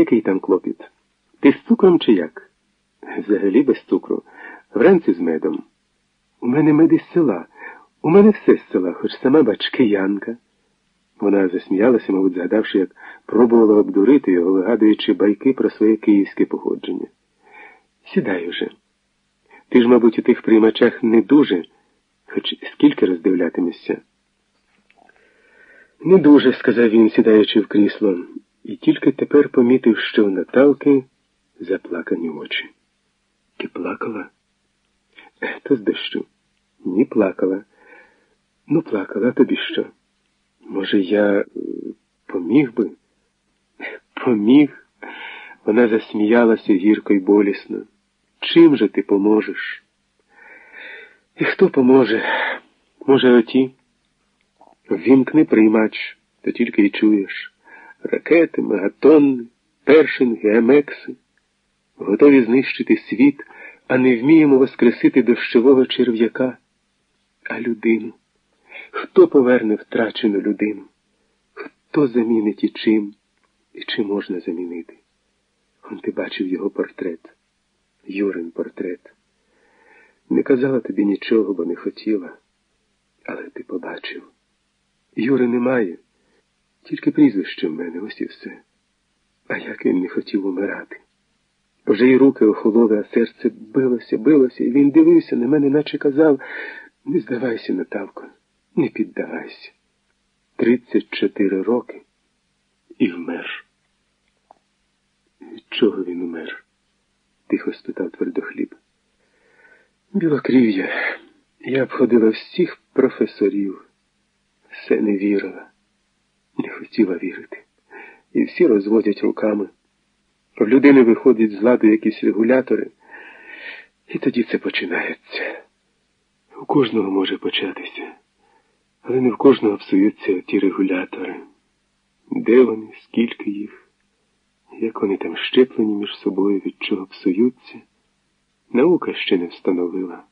Який там клопіт? Ти з цукром чи як? Взагалі без цукру. Вранці з медом. У мене мед із села. У мене все з села, хоч сама бач киянка. Вона засміялася, мабуть, згадавши, як пробувала обдурити його, вигадуючи байки про своє київське походження. Сідай уже. Ти ж, мабуть, у тих приймачах не дуже, хоч скільки роздивлятимешся. Не дуже, сказав він, сідаючи в крісло, і тільки тепер помітив, що в Наталки заплакані очі. Ти плакала? То з дощу. Ні, плакала. Ну, плакала, тобі що? Може, я е, поміг би? Поміг? Вона засміялася гірко й болісно. Чим же ти поможеш? І хто поможе? Може, оті? Вімкни приймач, то тільки й чуєш. Ракети, мегатонни, першинги, амекси. Готові знищити світ, а не вміємо воскресити дощового черв'яка. А людину? Хто поверне втрачену людину? Хто замінить і чим? І чи можна замінити? Он ти бачив його портрет, Юрин портрет. Не казала тобі нічого, бо не хотіла, але ти побачив. Юри немає, тільки прізвище в мене, ось і все. А як він не хотів умирати. Вже й руки охололи, а серце билося, билося, і він дивився на мене, наче казав не здавайся, Наталко, не піддавайся. Тридцять чотири роки і вмер. Від чого він умер? тихо спитав твердохліб. Білокрів'я. Я обходила всіх професорів. Все не вірила, не хотіла вірити. І всі розводять руками. В людини виходять з ладу якісь регулятори, і тоді це починається. У кожного може початися, але не в кожного псуються ті регулятори. Де вони, скільки їх, як вони там щеплені між собою, від чого псуються, наука ще не встановила.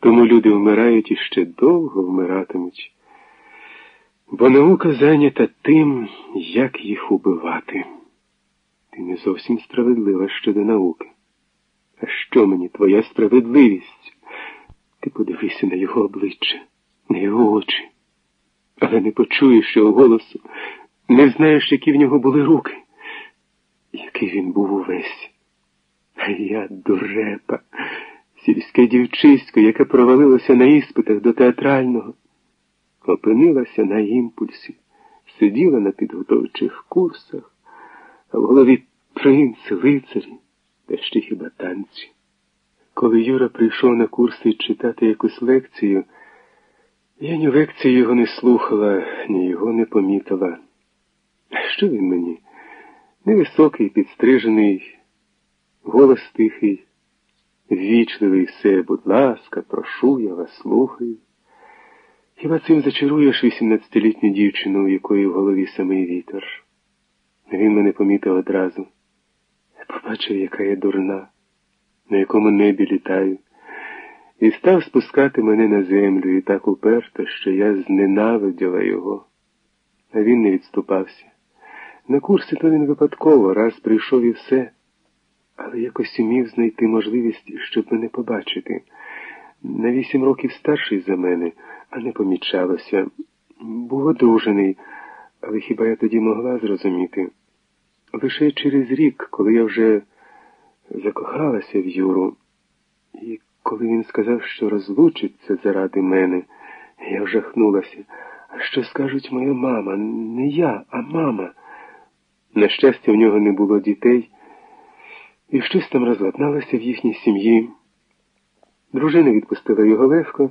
Тому люди вмирають і ще довго вмиратимуть, бо наука зайнята тим, як їх убивати. Ти не зовсім справедлива щодо науки. А що мені твоя справедливість? Ти подивися на його обличчя, на його очі, але не почуєш його голосу, не знаєш, які в нього були руки, який він був увесь. А я дурепа, сільське дівчисько, яке провалилося на іспитах до театрального, опинилася на імпульсі, сиділа на підготовчих курсах, а в голові принци, лицарі, та ще хіба танці. Коли Юра прийшов на курси читати якусь лекцію, я ні лекції його не слухала, ні його не помітила. Що він мені? Невисокий, підстрижений, голос тихий, ввічливий все, будь ласка, прошу, я вас слухаю. Хіба цим зачаруєш 18-літню дівчину, у якої в голові самий вітер? Він мене помітив одразу. Побачив, яка я дурна на якому небі літаю, і став спускати мене на землю і так уперто, що я зненавиділа його. А він не відступався. На курси то він випадково, раз прийшов і все, але якось умів знайти можливість, щоб мене побачити. На вісім років старший за мене, а не помічалося. Був одружений, але хіба я тоді могла зрозуміти? Лише через рік, коли я вже закохалася в Юру, і коли він сказав, що розлучиться заради мене, я вжахнулася. А що скажуть моя мама? Не я, а мама. На щастя, в нього не було дітей, і щось там розладналося в їхній сім'ї. Дружина відпустила його легко,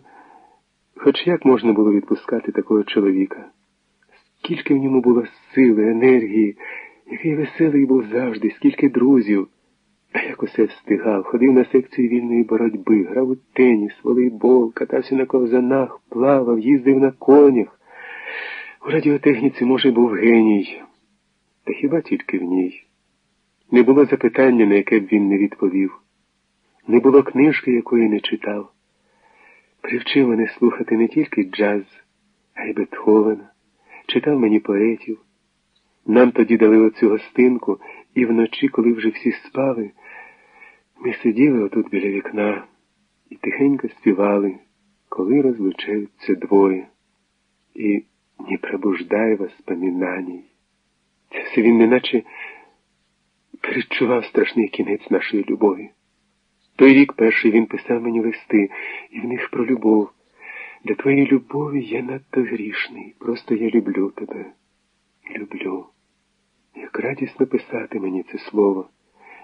хоч як можна було відпускати такого чоловіка? Скільки в ньому було сили, енергії, який веселий був завжди, скільки друзів. А як усе встигав, ходив на секцію вільної боротьби, грав у теніс, волейбол, катався на ковзанах, плавав, їздив на конях. У радіотехніці, може, був геній, та хіба тільки в ній. Не було запитання, на яке б він не відповів. Не було книжки, якої не читав. Привчив мене слухати не тільки джаз, а й Бетховена, читав мені поетів. Нам тоді дали оцю гостинку, і вночі, коли вже всі спали, ми сиділи отут біля вікна і тихенько співали, коли розлучаються двоє, і не пробуждай воспоминаний. Це все він неначе передчував страшний кінець нашої любові. Той рік перший він писав мені листи, і в них про любов. Для твоєї любові я надто грішний. Просто я люблю тебе. Люблю. Як радісно писати мені це слово,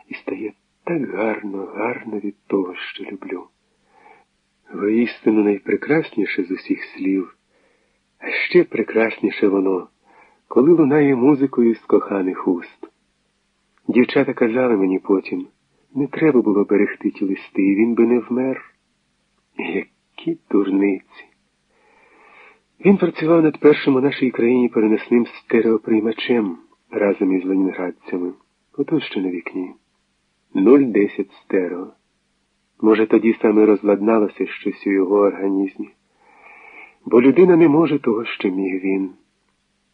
і стає так гарно, гарно від того, що люблю. Воістину найпрекрасніше з усіх слів, а ще прекрасніше воно, коли лунає музикою з коханих уст. Дівчата казали мені потім, не треба було берегти ті листи, і він би не вмер. Які дурниці. Він працював над першим у нашій країні переносним стереоприймачем разом із ленінградцями. Ото що на вікні. 0,10 стерео. Може, тоді саме розладналося щось у його організмі. Бо людина не може того, що міг він.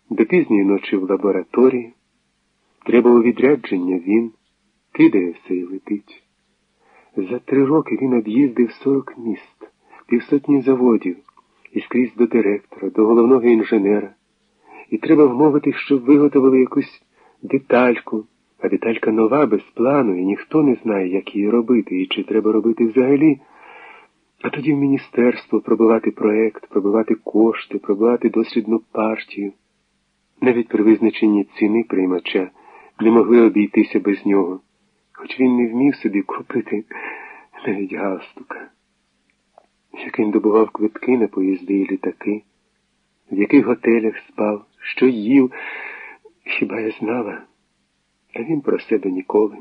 До пізньої ночі в лабораторії. Треба у відрядження він кидає все і летить. За три роки він об'їздив 40 міст, півсотні заводів, і скрізь до директора, до головного інженера. І треба вмовити, щоб виготовили якусь детальку, а деталька нова, без плану, і ніхто не знає, як її робити, і чи треба робити взагалі. А тоді в міністерство пробивати проект, пробивати кошти, пробивати дослідну партію. Навіть при визначенні ціни приймача не могли обійтися без нього, хоч він не вмів собі купити навіть галстука. яким добував квитки на поїзди і літаки, в яких готелях спав, що їв, хіба я знала, а він про себе ніколи.